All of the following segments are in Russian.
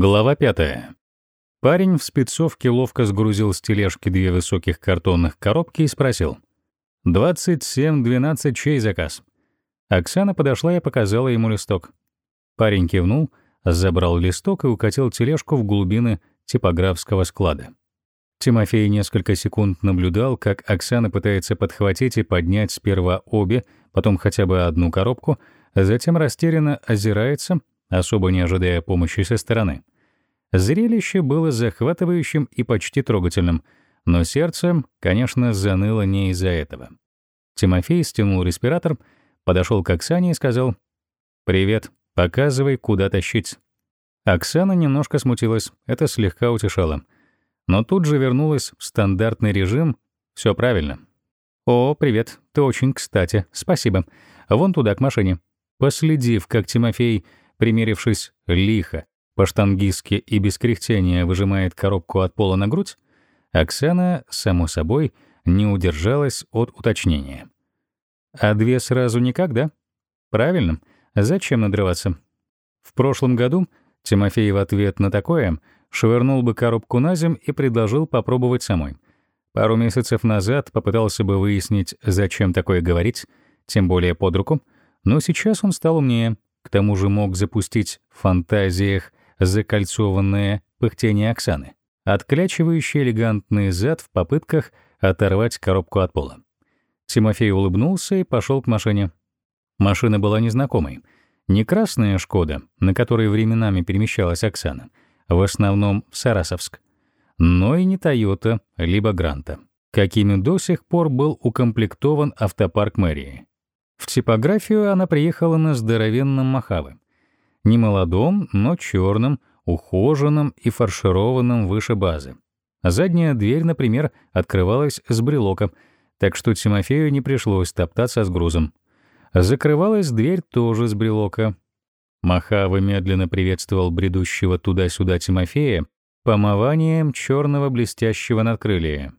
Глава пятая. Парень в спецовке ловко сгрузил с тележки две высоких картонных коробки и спросил. «27-12, чей заказ?» Оксана подошла и показала ему листок. Парень кивнул, забрал листок и укатил тележку в глубины типографского склада. Тимофей несколько секунд наблюдал, как Оксана пытается подхватить и поднять сперва обе, потом хотя бы одну коробку, затем растерянно озирается — особо не ожидая помощи со стороны. Зрелище было захватывающим и почти трогательным, но сердце, конечно, заныло не из-за этого. Тимофей стянул респиратор, подошел к Оксане и сказал «Привет, показывай, куда тащить». Оксана немножко смутилась, это слегка утешало. Но тут же вернулась в стандартный режим, все правильно. «О, привет, ты очень кстати, спасибо. Вон туда, к машине». Последив, как Тимофей примерившись лихо, по-штангистски и без кряхтения выжимает коробку от пола на грудь, Оксана, само собой, не удержалась от уточнения. «А две сразу никак, да?» «Правильно. Зачем надрываться?» В прошлом году Тимофей в ответ на такое швырнул бы коробку на земь и предложил попробовать самой. Пару месяцев назад попытался бы выяснить, зачем такое говорить, тем более под руку, но сейчас он стал умнее, к тому же мог запустить в фантазиях закольцованное пыхтение Оксаны, отклячивающий элегантный зад в попытках оторвать коробку от пола. Тимофей улыбнулся и пошел к машине. Машина была незнакомой. Не красная «Шкода», на которой временами перемещалась Оксана, в основном в Сарасовск, но и не «Тойота», либо «Гранта», какими до сих пор был укомплектован автопарк мэрии. В типографию она приехала на здоровенном Махаве. Не молодом, но черном, ухоженном и фаршированном выше базы. Задняя дверь, например, открывалась с брелока, так что Тимофею не пришлось топтаться с грузом. Закрывалась дверь тоже с брелока. Махава медленно приветствовал бредущего туда-сюда Тимофея помыванием черного блестящего надкрылия.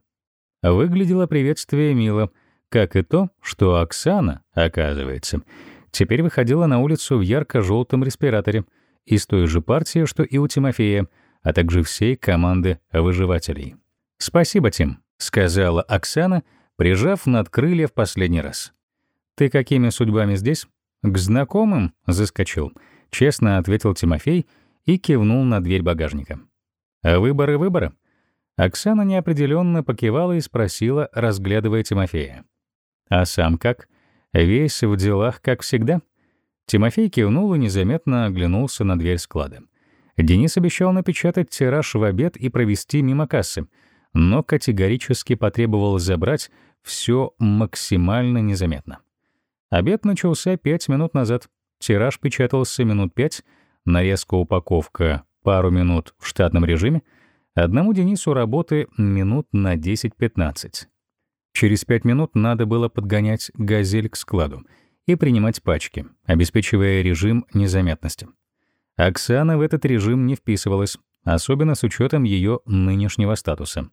Выглядело приветствие мило — как и то, что Оксана, оказывается, теперь выходила на улицу в ярко-желтом респираторе из той же партии, что и у Тимофея, а также всей команды выживателей. «Спасибо, Тим», — сказала Оксана, прижав над крылья в последний раз. «Ты какими судьбами здесь?» «К знакомым?» — заскочил. Честно ответил Тимофей и кивнул на дверь багажника. «А выборы выборы?» Оксана неопределенно покивала и спросила, разглядывая Тимофея. А сам как? Весь в делах, как всегда? Тимофей кивнул и незаметно оглянулся на дверь склада. Денис обещал напечатать тираж в обед и провести мимо кассы, но категорически потребовал забрать все максимально незаметно. Обед начался пять минут назад. Тираж печатался минут пять, нарезка упаковка пару минут в штатном режиме, одному Денису работы минут на 10-15. Через пять минут надо было подгонять «Газель» к складу и принимать пачки, обеспечивая режим незаметности. Оксана в этот режим не вписывалась, особенно с учетом ее нынешнего статуса.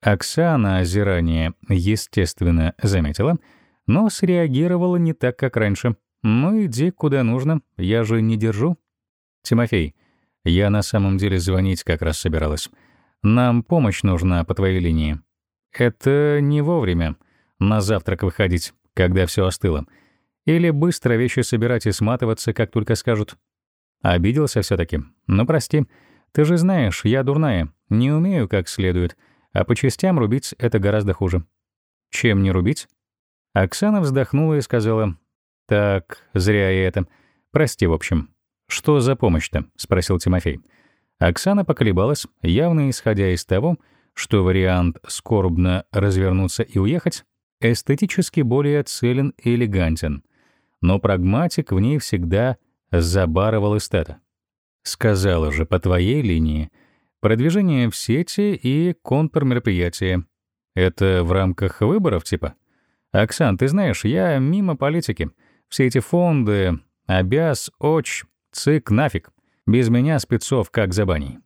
Оксана озирание, естественно, заметила, но среагировала не так, как раньше. «Ну, иди куда нужно, я же не держу». «Тимофей, я на самом деле звонить как раз собиралась. Нам помощь нужна по твоей линии. Это не вовремя. На завтрак выходить, когда все остыло. Или быстро вещи собирать и сматываться, как только скажут. Обиделся все таки Ну, прости. Ты же знаешь, я дурная. Не умею как следует. А по частям рубить — это гораздо хуже. Чем не рубить? Оксана вздохнула и сказала. «Так, зря я это. Прости, в общем». «Что за помощь-то?» — спросил Тимофей. Оксана поколебалась, явно исходя из того, что вариант скорбно развернуться и уехать эстетически более целен и элегантен, но прагматик в ней всегда забарывал эстета. Сказала же по твоей линии продвижение в сети и контрмероприятия. Это в рамках выборов типа? Оксан, ты знаешь, я мимо политики. Все эти фонды, обяз, оч, цик, нафиг. Без меня спецов как за баней.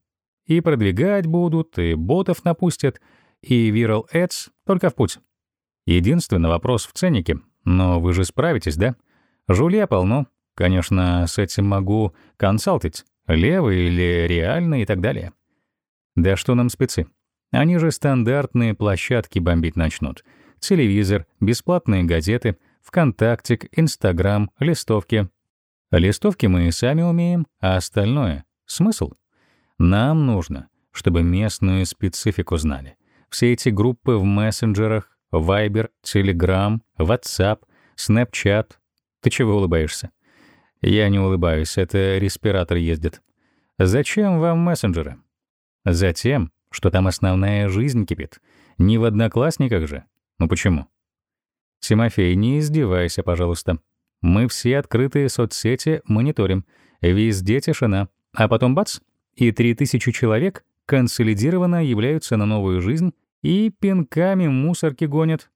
И продвигать будут, и ботов напустят, и Viral Ads только в путь. Единственный вопрос в ценнике. Но вы же справитесь, да? Жулья полно. Конечно, с этим могу консалтить. Левый или реальный и так далее. Да что нам спецы? Они же стандартные площадки бомбить начнут. Телевизор, бесплатные газеты, ВКонтактик, Инстаграм, листовки. Листовки мы и сами умеем, а остальное — смысл? Нам нужно, чтобы местную специфику знали. Все эти группы в мессенджерах, Viber, Telegram, WhatsApp, Snapchat. Ты чего улыбаешься? Я не улыбаюсь, это респиратор ездит. Зачем вам мессенджеры? Затем, что там основная жизнь кипит. Не в одноклассниках же. Ну почему? Тимофей, не издевайся, пожалуйста. Мы все открытые соцсети мониторим. Везде тишина. А потом бац, и 3000 человек консолидированно являются на новую жизнь и пинками мусорки гонят.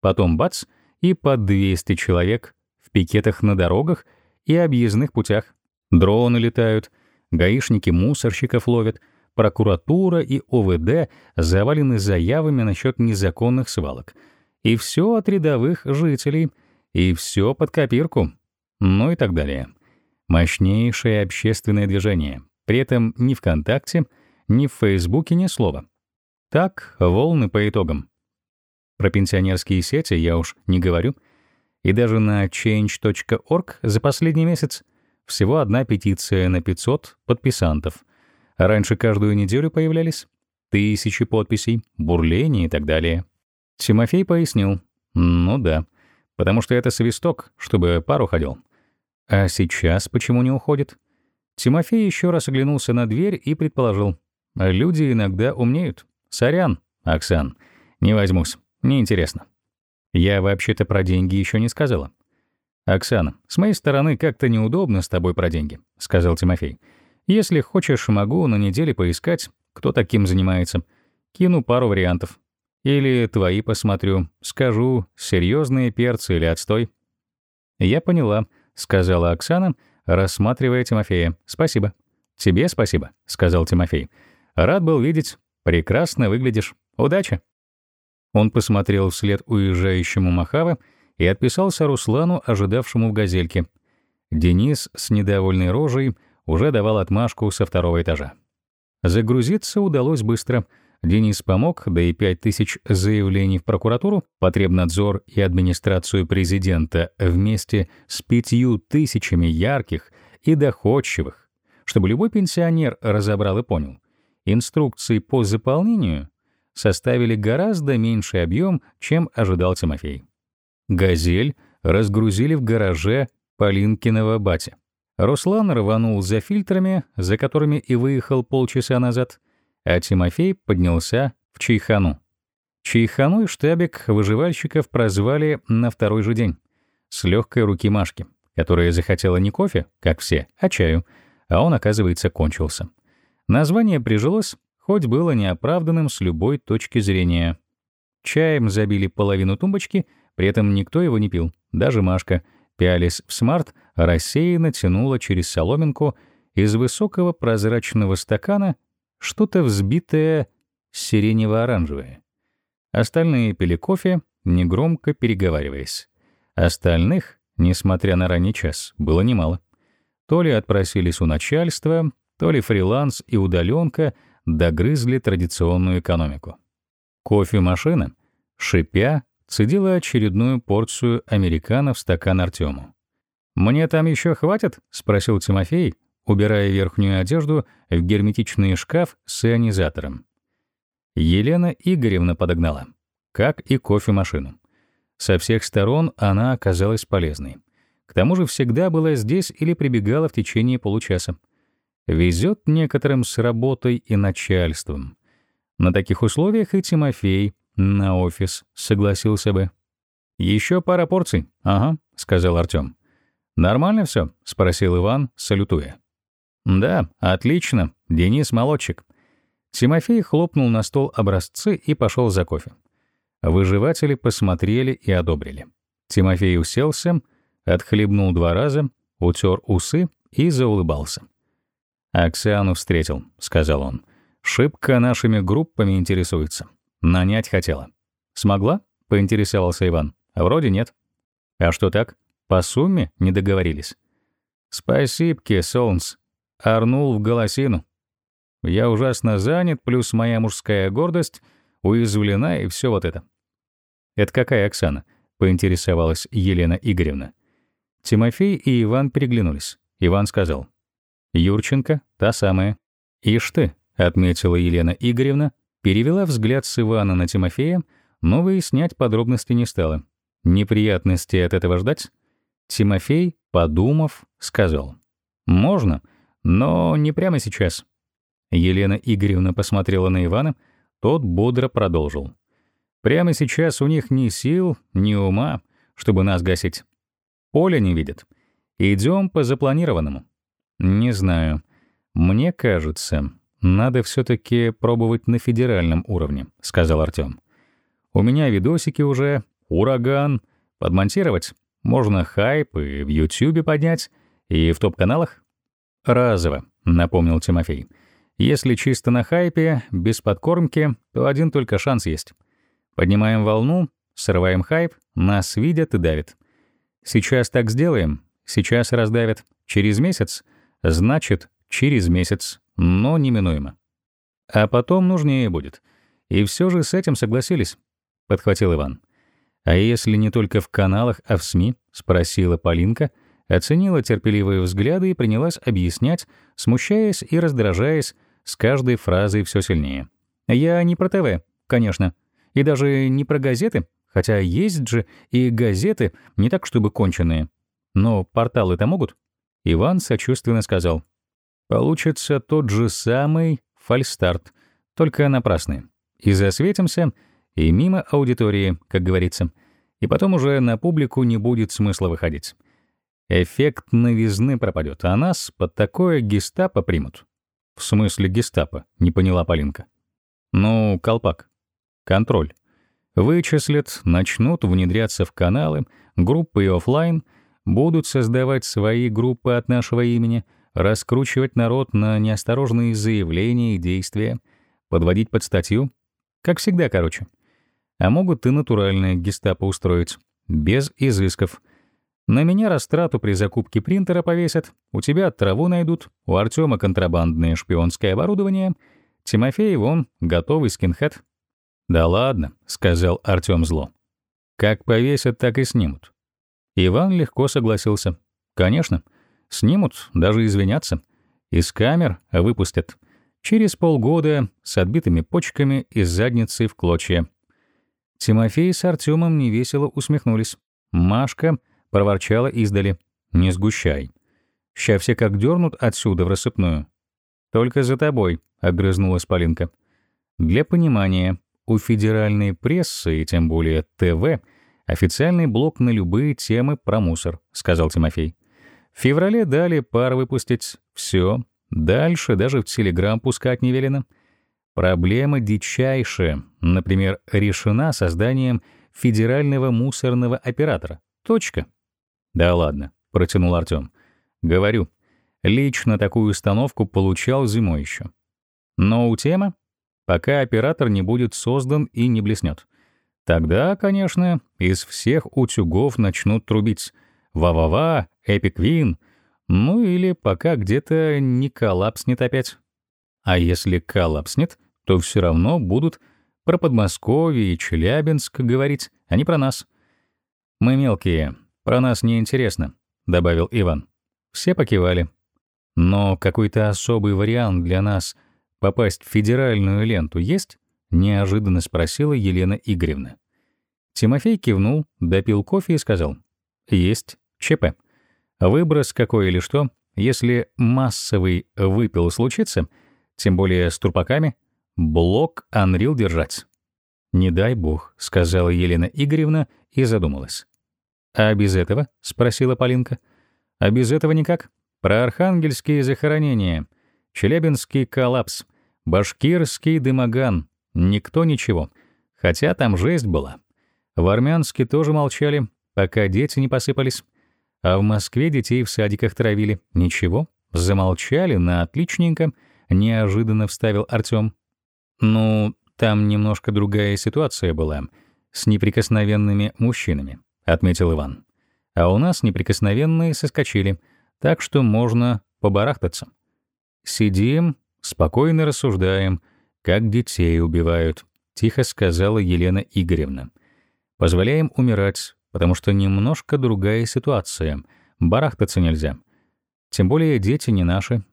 Потом бац, и по 200 человек в пикетах на дорогах и объездных путях. Дроны летают, гаишники мусорщиков ловят, прокуратура и ОВД завалены заявами насчет незаконных свалок. И все от рядовых жителей, и все под копирку. Ну и так далее. Мощнейшее общественное движение, при этом ни ВКонтакте, ни в Фейсбуке ни слова. Так, волны по итогам. Про пенсионерские сети я уж не говорю. И даже на change.org за последний месяц всего одна петиция на 500 подписантов. раньше каждую неделю появлялись тысячи подписей, бурления и так далее. Тимофей пояснил. Ну да, потому что это свисток, чтобы пару ходил. А сейчас почему не уходит? Тимофей еще раз оглянулся на дверь и предположил. «Люди иногда умнеют. Сорян, Оксан, не возьмусь. Неинтересно». Я вообще-то про деньги еще не сказала. «Оксана, с моей стороны как-то неудобно с тобой про деньги», — сказал Тимофей. «Если хочешь, могу на неделе поискать, кто таким занимается. Кину пару вариантов. Или твои посмотрю, скажу, серьезные перцы или отстой». «Я поняла», — сказала Оксана, — рассматривая Тимофея. «Спасибо». «Тебе спасибо», — сказал Тимофей. «Рад был видеть. Прекрасно выглядишь. Удачи». Он посмотрел вслед уезжающему Махава и отписался Руслану, ожидавшему в «Газельке». Денис с недовольной рожей уже давал отмашку со второго этажа. Загрузиться удалось быстро — Денис помог, да и 5000 заявлений в прокуратуру, потребнадзор и администрацию президента вместе с пятью тысячами ярких и доходчивых, чтобы любой пенсионер разобрал и понял. Инструкции по заполнению составили гораздо меньший объем, чем ожидал Тимофей. «Газель» разгрузили в гараже Полинкиного батя. Руслан рванул за фильтрами, за которыми и выехал полчаса назад, а Тимофей поднялся в Чайхану. Чайхану и штабик выживальщиков прозвали на второй же день, с легкой руки Машки, которая захотела не кофе, как все, а чаю, а он, оказывается, кончился. Название прижилось, хоть было неоправданным с любой точки зрения. Чаем забили половину тумбочки, при этом никто его не пил, даже Машка, пялись в смарт, рассеянно тянула через соломинку из высокого прозрачного стакана что-то взбитое сиренево-оранжевое. Остальные пили кофе, негромко переговариваясь. Остальных, несмотря на ранний час, было немало. То ли отпросились у начальства, то ли фриланс и удаленка догрызли традиционную экономику. Кофемашина, шипя, цедила очередную порцию американо в стакан Артему. «Мне там еще хватит?» — спросил Тимофей, убирая верхнюю одежду в герметичный шкаф с ионизатором. Елена Игоревна подогнала, как и кофемашину. Со всех сторон она оказалась полезной. К тому же всегда была здесь или прибегала в течение получаса. Везет некоторым с работой и начальством. На таких условиях и Тимофей на офис согласился бы. Еще пара порций. Ага, сказал Артем. Нормально все? спросил Иван, салютуя. «Да, отлично. Денис молодчик». Тимофей хлопнул на стол образцы и пошел за кофе. Выживатели посмотрели и одобрили. Тимофей уселся, отхлебнул два раза, утер усы и заулыбался. «Оксану встретил», — сказал он. «Шибко нашими группами интересуется. Нанять хотела». «Смогла?» — поинтересовался Иван. «Вроде нет». «А что так? По сумме не договорились?» «Спасибо, Солнц», орнул в голосину. Я ужасно занят, плюс моя мужская гордость уязвлена и все вот это. «Это какая Оксана?» — поинтересовалась Елена Игоревна. Тимофей и Иван переглянулись. Иван сказал. «Юрченко, та самая». «Ишь ты», — отметила Елена Игоревна, перевела взгляд с Ивана на Тимофея, но выяснять подробности не стала. Неприятности от этого ждать? Тимофей, подумав, сказал. «Можно, но не прямо сейчас». Елена Игоревна посмотрела на Ивана, тот бодро продолжил. «Прямо сейчас у них ни сил, ни ума, чтобы нас гасить. Поля не видят. Идем по запланированному». «Не знаю. Мне кажется, надо все таки пробовать на федеральном уровне», — сказал Артём. «У меня видосики уже, ураган. Подмонтировать? Можно хайп и в Ютьюбе поднять, и в топ-каналах?» «Разово», — напомнил Тимофей. Если чисто на хайпе, без подкормки, то один только шанс есть. Поднимаем волну, срываем хайп, нас видят и давят. Сейчас так сделаем, сейчас раздавят. Через месяц, значит, через месяц, но неминуемо. А потом нужнее будет. И все же с этим согласились, — подхватил Иван. А если не только в каналах, а в СМИ, — спросила Полинка, оценила терпеливые взгляды и принялась объяснять, смущаясь и раздражаясь, с каждой фразой все сильнее. Я не про ТВ, конечно, и даже не про газеты, хотя есть же и газеты, не так чтобы конченые. Но порталы-то могут? Иван сочувственно сказал. Получится тот же самый фальстарт, только напрасный. И засветимся, и мимо аудитории, как говорится. И потом уже на публику не будет смысла выходить. Эффект новизны пропадет, а нас под такое гестапо примут. «В смысле гестапо?» — не поняла Полинка. «Ну, колпак. Контроль. Вычислят, начнут внедряться в каналы, группы и офлайн, будут создавать свои группы от нашего имени, раскручивать народ на неосторожные заявления и действия, подводить под статью. Как всегда, короче. А могут и натуральное гестапо устроить, без изысков — на меня растрату при закупке принтера повесят, у тебя траву найдут, у Артема контрабандное шпионское оборудование, Тимофей вон готовый скинхед. «Да ладно», — сказал Артем зло. «Как повесят, так и снимут». Иван легко согласился. «Конечно, снимут, даже извинятся. Из камер выпустят. Через полгода с отбитыми почками и задницей в клочья». Тимофей с Артемом невесело усмехнулись. Машка — проворчала издали. «Не сгущай. Ща все как дернут отсюда в рассыпную». «Только за тобой», — огрызнулась Полинка. Для понимания, у федеральной прессы, и тем более ТВ, официальный блок на любые темы про мусор, сказал Тимофей. В феврале дали пар выпустить. Все. Дальше даже в Телеграм пускать не велено. Проблема дичайшая, например, решена созданием федерального мусорного оператора. Точка. «Да ладно», — протянул Артём. «Говорю, лично такую установку получал зимой еще. Но у темы, пока оператор не будет создан и не блеснет. Тогда, конечно, из всех утюгов начнут трубить «Ва-ва-ва», «Эпик Вин», ну или пока где-то не коллапснет опять. А если коллапснет, то все равно будут про Подмосковье и Челябинск говорить, а не про нас. Мы мелкие, «Про нас не интересно», — добавил Иван. Все покивали. «Но какой-то особый вариант для нас попасть в федеральную ленту есть?» — неожиданно спросила Елена Игоревна. Тимофей кивнул, допил кофе и сказал. «Есть. ЧП. Выброс какой или что, если массовый выпил случится, тем более с трупаками, блок Unreal держать». «Не дай бог», — сказала Елена Игоревна и задумалась. «А без этого?» — спросила Полинка. «А без этого никак. Про архангельские захоронения, челябинский коллапс, башкирский дымоган. Никто ничего. Хотя там жесть была. В Армянске тоже молчали, пока дети не посыпались. А в Москве детей в садиках травили. Ничего. Замолчали на отличненько», — неожиданно вставил Артём. «Ну, там немножко другая ситуация была. С неприкосновенными мужчинами отметил Иван. А у нас неприкосновенные соскочили, так что можно побарахтаться. сидим, спокойно рассуждаем, как детей убивают, тихо сказала Елена Игоревна. Позволяем умирать, потому что немножко другая ситуация. Барахтаться нельзя. Тем более дети не наши.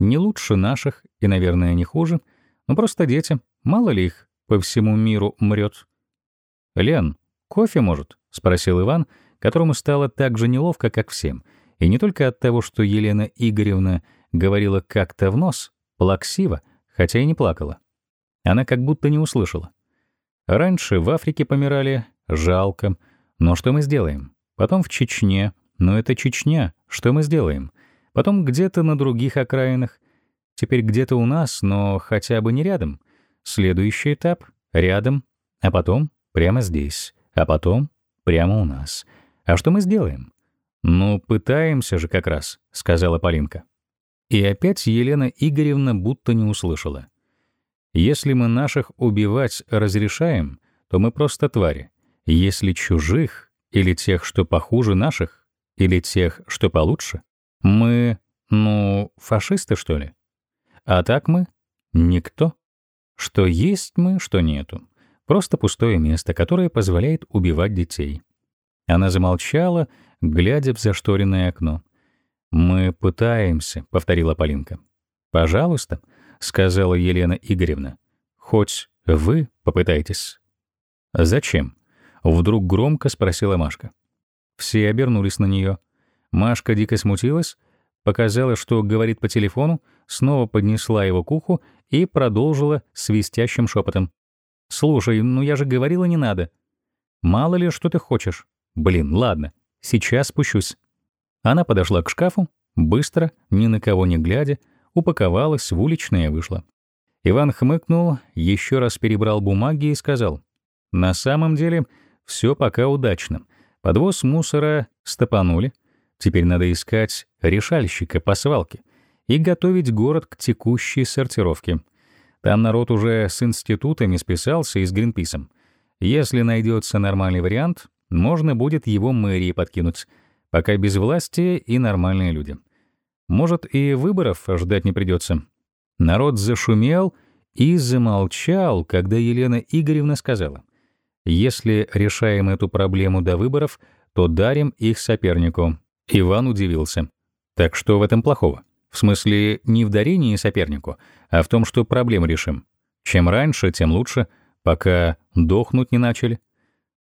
Не лучше наших и, наверное, не хуже, но просто дети. Мало ли их по всему миру мрет. «Лен, кофе, может?» — спросил Иван, которому стало так же неловко, как всем. И не только от того, что Елена Игоревна говорила как-то в нос, плаксиво, хотя и не плакала. Она как будто не услышала. Раньше в Африке помирали, жалко. Но что мы сделаем? Потом в Чечне. Но это Чечня. Что мы сделаем? Потом где-то на других окраинах. Теперь где-то у нас, но хотя бы не рядом. Следующий этап — рядом. А потом прямо здесь. А потом прямо у нас. А что мы сделаем? «Ну, пытаемся же как раз», — сказала Полинка. И опять Елена Игоревна будто не услышала. Если мы наших убивать разрешаем, то мы просто твари. Если чужих, или тех, что похуже наших, или тех, что получше, мы, ну, фашисты, что ли? А так мы — никто. Что есть мы, что нету. Просто пустое место, которое позволяет убивать детей. Она замолчала, глядя в зашторенное окно. «Мы пытаемся», — повторила Полинка. «Пожалуйста», сказала Елена Игоревна. Хоть вы попытайтесь. Зачем? Вдруг громко спросила Машка. Все обернулись на нее. Машка дико смутилась, показала, что говорит по телефону, снова поднесла его к уху и продолжила свистящим шепотом. «Слушай, ну я же говорила, не надо. Мало ли, что ты хочешь. Блин, ладно, сейчас спущусь». Она подошла к шкафу, быстро, ни на кого не глядя, упаковалась в уличное и вышла. Иван хмыкнул, еще раз перебрал бумаги и сказал, «На самом деле все пока удачно. Подвоз мусора стопанули. Теперь надо искать решальщика по свалке и готовить город к текущей сортировке. Там народ уже с институтами списался и с Гринписом. Если найдется нормальный вариант, можно будет его мэрии подкинуть, пока без власти и нормальные люди. Может, и выборов ждать не придется. Народ зашумел и замолчал, когда Елена Игоревна сказала, «Если решаем эту проблему до выборов, то дарим их сопернику». Иван удивился. «Так что в этом плохого? В смысле, не в дарении сопернику, а в том, что проблему решим. Чем раньше, тем лучше, пока дохнуть не начали.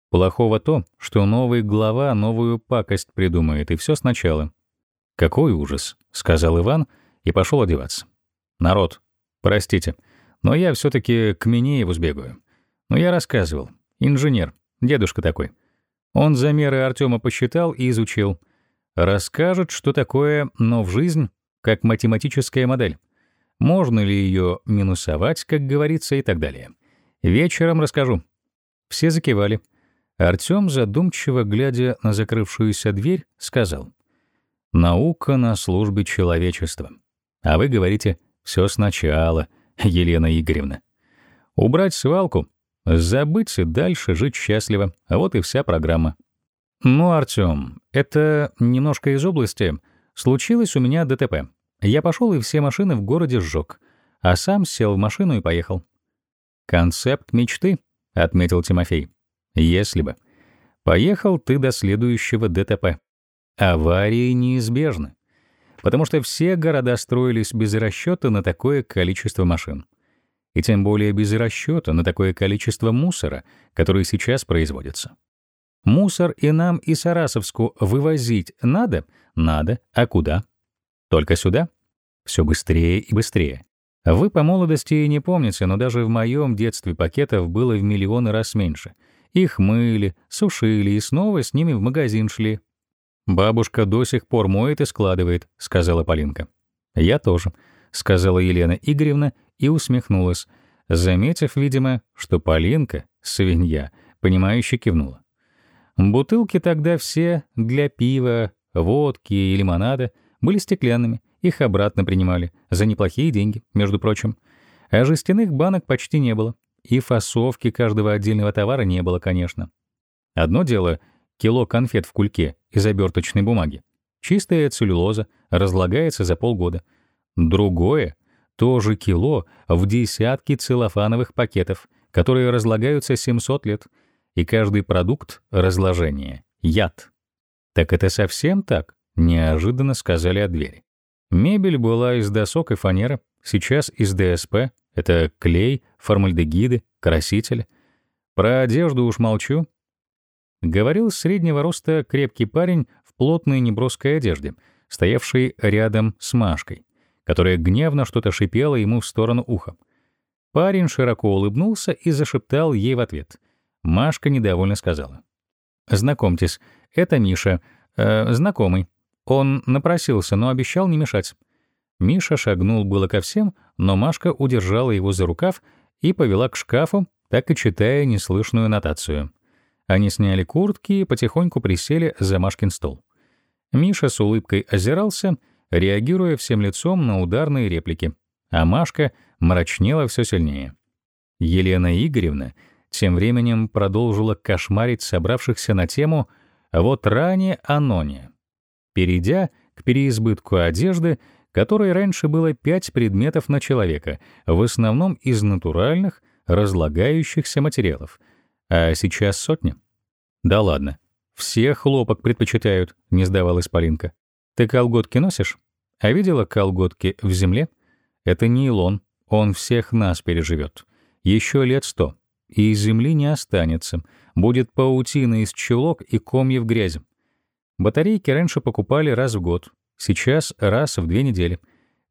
Плохого то, что новый глава новую пакость придумает, и все сначала. «Какой ужас», — сказал Иван и пошел одеваться. «Народ, простите, но я все таки к Минееву сбегаю. Но я рассказывал. Инженер, дедушка такой. Он замеры Артема посчитал и изучил. Расскажет, что такое «но в жизнь» как математическая модель. Можно ли ее минусовать, как говорится, и так далее. Вечером расскажу. Все закивали. Артем, задумчиво глядя на закрывшуюся дверь, сказал. Наука на службе человечества. А вы говорите «все сначала», Елена Игоревна. Убрать свалку, забыть и дальше жить счастливо. Вот и вся программа. Ну, Артём, это немножко из области. Случилось у меня ДТП. Я пошел и все машины в городе сжег, а сам сел в машину и поехал. «Концепт мечты», — отметил Тимофей. «Если бы. Поехал ты до следующего ДТП. Аварии неизбежны, потому что все города строились без расчета на такое количество машин. И тем более без расчета на такое количество мусора, который сейчас производится. Мусор и нам, и Сарасовску вывозить надо? Надо. А куда? Только сюда? Все быстрее и быстрее. Вы по молодости и не помните, но даже в моем детстве пакетов было в миллионы раз меньше. Их мыли, сушили и снова с ними в магазин шли. «Бабушка до сих пор моет и складывает», — сказала Полинка. «Я тоже», — сказала Елена Игоревна и усмехнулась, заметив, видимо, что Полинка, свинья, понимающе кивнула. Бутылки тогда все для пива, водки и лимонада были стеклянными, их обратно принимали, за неплохие деньги, между прочим. А жестяных банок почти не было, и фасовки каждого отдельного товара не было, конечно. Одно дело — кило конфет в кульке из оберточной бумаги. Чистая целлюлоза разлагается за полгода. Другое — тоже кило в десятки целлофановых пакетов, которые разлагаются 700 лет, и каждый продукт — разложение, яд. «Так это совсем так?» — неожиданно сказали от двери. Мебель была из досок и фанеры, сейчас из ДСП, это клей, формальдегиды, красители. Про одежду уж молчу. Говорил среднего роста крепкий парень в плотной неброской одежде, стоявший рядом с Машкой, которая гневно что-то шипела ему в сторону уха. Парень широко улыбнулся и зашептал ей в ответ. Машка недовольно сказала. «Знакомьтесь, это Миша, э, знакомый. Он напросился, но обещал не мешать. Миша шагнул было ко всем, но Машка удержала его за рукав и повела к шкафу, так и читая неслышную нотацию. Они сняли куртки и потихоньку присели за Машкин стол. Миша с улыбкой озирался, реагируя всем лицом на ударные реплики, а Машка мрачнела все сильнее. Елена Игоревна тем временем продолжила кошмарить собравшихся на тему «Вот ранее Аноне» перейдя к переизбытку одежды, которой раньше было пять предметов на человека, в основном из натуральных, разлагающихся материалов, а сейчас сотня. Да ладно, все хлопок предпочитают, не сдавалась Полинка. Ты колготки носишь? А видела колготки в земле? Это нейлон, он всех нас переживет. Еще лет сто, и земли не останется, будет паутина из чулок и комьев грязи. Батарейки раньше покупали раз в год, сейчас раз в две недели.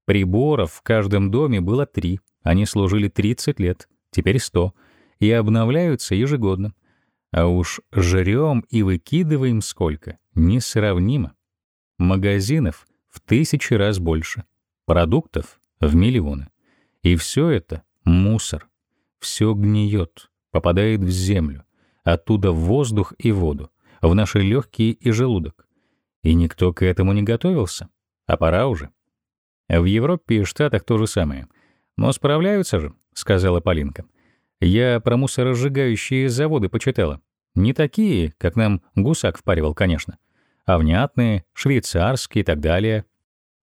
Приборов в каждом доме было три, они служили 30 лет, теперь 100, и обновляются ежегодно. А уж жрем и выкидываем сколько, несравнимо. Магазинов в тысячи раз больше, продуктов в миллионы. И все это — мусор. Все гниет, попадает в землю, оттуда в воздух и воду в наши легкие и желудок. И никто к этому не готовился. А пора уже. В Европе и Штатах то же самое. Но справляются же, сказала Полинка. Я про мусоросжигающие заводы почитала. Не такие, как нам гусак впаривал, конечно, а внятные, швейцарские и так далее.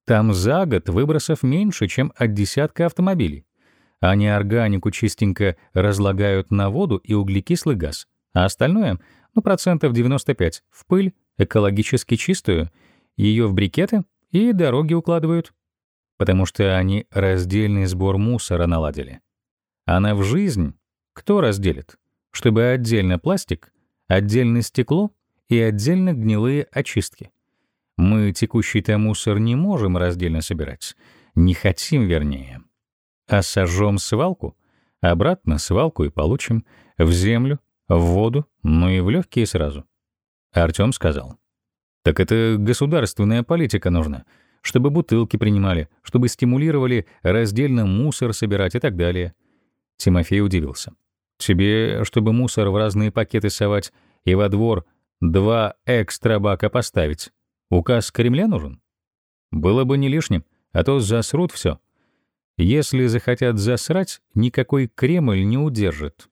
Там за год выбросов меньше, чем от десятка автомобилей. Они органику чистенько разлагают на воду и углекислый газ, а остальное ну, процентов 95, в пыль, экологически чистую, ее в брикеты и дороги укладывают. Потому что они раздельный сбор мусора наладили. Она в жизнь кто разделит? Чтобы отдельно пластик, отдельно стекло и отдельно гнилые очистки. Мы текущий-то мусор не можем раздельно собирать. Не хотим, вернее. А сожжем свалку, обратно свалку и получим в землю, в воду, ну и в легкие сразу. Артём сказал. Так это государственная политика нужна, чтобы бутылки принимали, чтобы стимулировали раздельно мусор собирать и так далее. Тимофей удивился. Тебе, чтобы мусор в разные пакеты совать и во двор два экстра бака поставить, указ Кремля нужен? Было бы не лишним, а то засрут все. Если захотят засрать, никакой Кремль не удержит.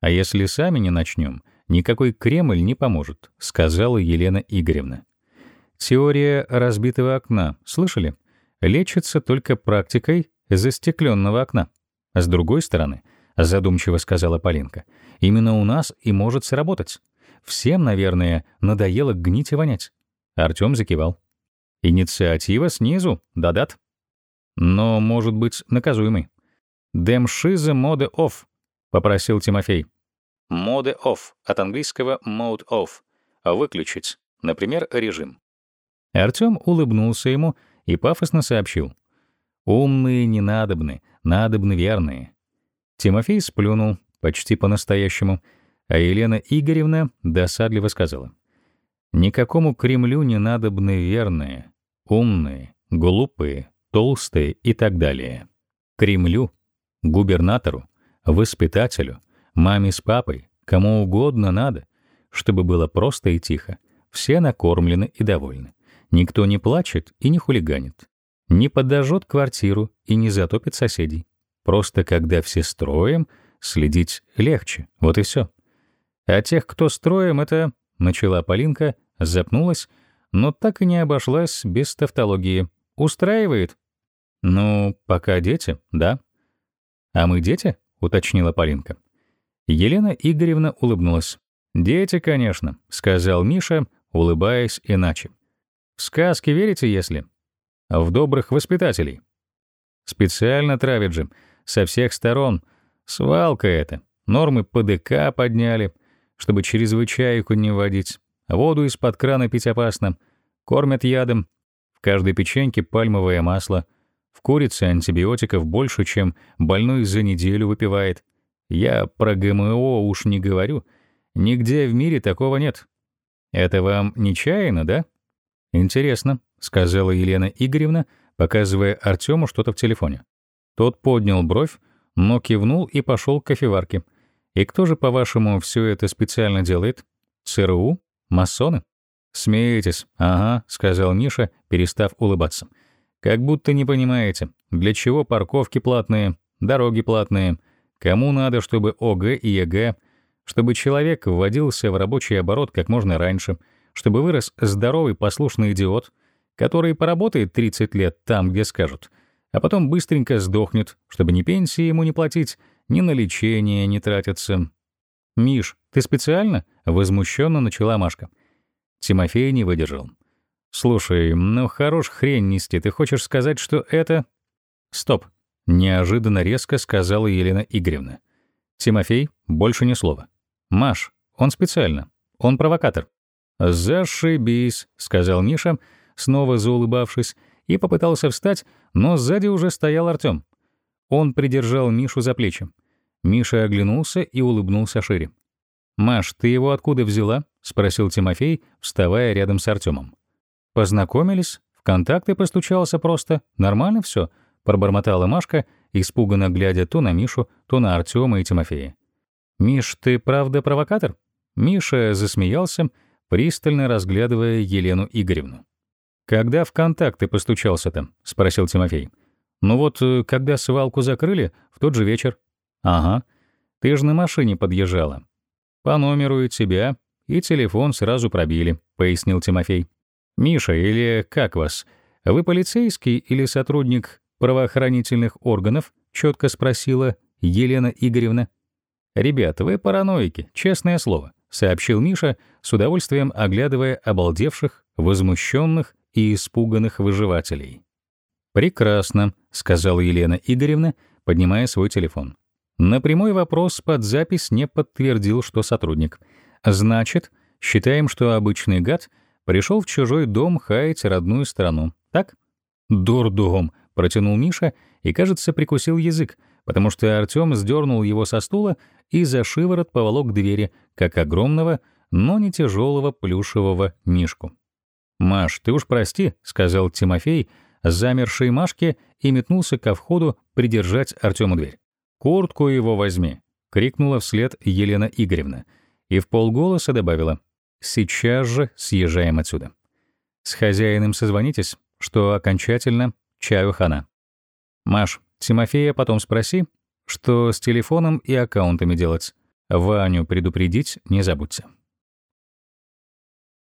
А если сами не начнем, никакой Кремль не поможет, сказала Елена Игоревна. Теория разбитого окна, слышали? Лечится только практикой застекленного окна. С другой стороны, задумчиво сказала Полинка, именно у нас и может сработать. Всем, наверное, надоело гнить и вонять. Артём закивал. Инициатива снизу, дадат. Но может быть наказуемый. Демшиза моде офф, попросил Тимофей. Mode off от английского mode off выключить, например, режим. Артём улыбнулся ему и пафосно сообщил: "Умные не надобны, надобны верные". Тимофей сплюнул почти по-настоящему, а Елена Игоревна досадливо сказала: "Никакому Кремлю не надобны верные, умные, глупые, толстые и так далее. Кремлю, губернатору, воспитателю, Маме с папой, кому угодно надо, чтобы было просто и тихо. Все накормлены и довольны. Никто не плачет и не хулиганит. Не подожжет квартиру и не затопит соседей. Просто когда все строим, следить легче. Вот и все. А тех, кто строим, это... Начала Полинка, запнулась, но так и не обошлась без тавтологии. Устраивает? «Ну, пока дети, да». «А мы дети?» — уточнила Полинка. Елена Игоревна улыбнулась. «Дети, конечно», — сказал Миша, улыбаясь иначе. «В сказки верите, если?» «В добрых воспитателей». «Специально травят же, со всех сторон. Свалка это. Нормы ПДК подняли, чтобы чрезвычайку не вводить. Воду из-под крана пить опасно. Кормят ядом. В каждой печеньке пальмовое масло. В курице антибиотиков больше, чем больной за неделю выпивает. Я про ГМО уж не говорю. Нигде в мире такого нет. Это вам нечаянно, да? Интересно, сказала Елена Игоревна, показывая Артему что-то в телефоне. Тот поднял бровь, но кивнул и пошел к кофеварке. И кто же, по-вашему, все это специально делает? ЦРУ? Масоны? Смеетесь? Ага, сказал Миша, перестав улыбаться. Как будто не понимаете, для чего парковки платные, дороги платные, кому надо, чтобы ОГЭ и ЕГЭ, чтобы человек вводился в рабочий оборот как можно раньше, чтобы вырос здоровый послушный идиот, который поработает 30 лет там, где скажут, а потом быстренько сдохнет, чтобы ни пенсии ему не платить, ни на лечение не тратятся. «Миш, ты специально?» — возмущенно начала Машка. Тимофей не выдержал. «Слушай, ну хорош хрень нести, ты хочешь сказать, что это...» «Стоп», — неожиданно резко сказала Елена Игоревна. «Тимофей, больше ни слова. Маш, он специально, он провокатор». «Зашибись», — сказал Миша, снова заулыбавшись, и попытался встать, но сзади уже стоял Артём. Он придержал Мишу за плечи. Миша оглянулся и улыбнулся шире. «Маш, ты его откуда взяла?» — спросил Тимофей, вставая рядом с Артемом. «Познакомились? В контакты постучался просто. Нормально все? пробормотала Машка, испуганно глядя то на Мишу, то на Артема и Тимофея. «Миш, ты правда провокатор?» Миша засмеялся, пристально разглядывая Елену Игоревну. «Когда в контакты постучался-то?» — спросил Тимофей. «Ну вот, э, когда свалку закрыли, в тот же вечер». «Ага. Ты же на машине подъезжала. По номеру и тебя, и телефон сразу пробили», — пояснил Тимофей. «Миша, или как вас? Вы полицейский или сотрудник правоохранительных органов?» — четко спросила Елена Игоревна. «Ребят, вы параноики, честное слово», — сообщил Миша, с удовольствием оглядывая обалдевших, возмущенных и испуганных выживателей. «Прекрасно», — сказала Елена Игоревна, поднимая свой телефон. На прямой вопрос под запись не подтвердил, что сотрудник. Значит, считаем, что обычный гад пришел в чужой дом хаять родную страну. Так? Дурдом, протянул Миша и, кажется, прикусил язык, потому что Артём сдернул его со стула и за шиворот поволок к двери, как огромного, но не тяжелого плюшевого мишку. «Маш, ты уж прости», — сказал Тимофей, замершей Машке, и метнулся ко входу придержать Артему дверь. «Куртку его возьми!» — крикнула вслед Елена Игоревна и в полголоса добавила. «Сейчас же съезжаем отсюда. С хозяином созвонитесь, что окончательно чаю хана. Маш, Тимофея потом спроси, что с телефоном и аккаунтами делать. Ваню предупредить не забудьте».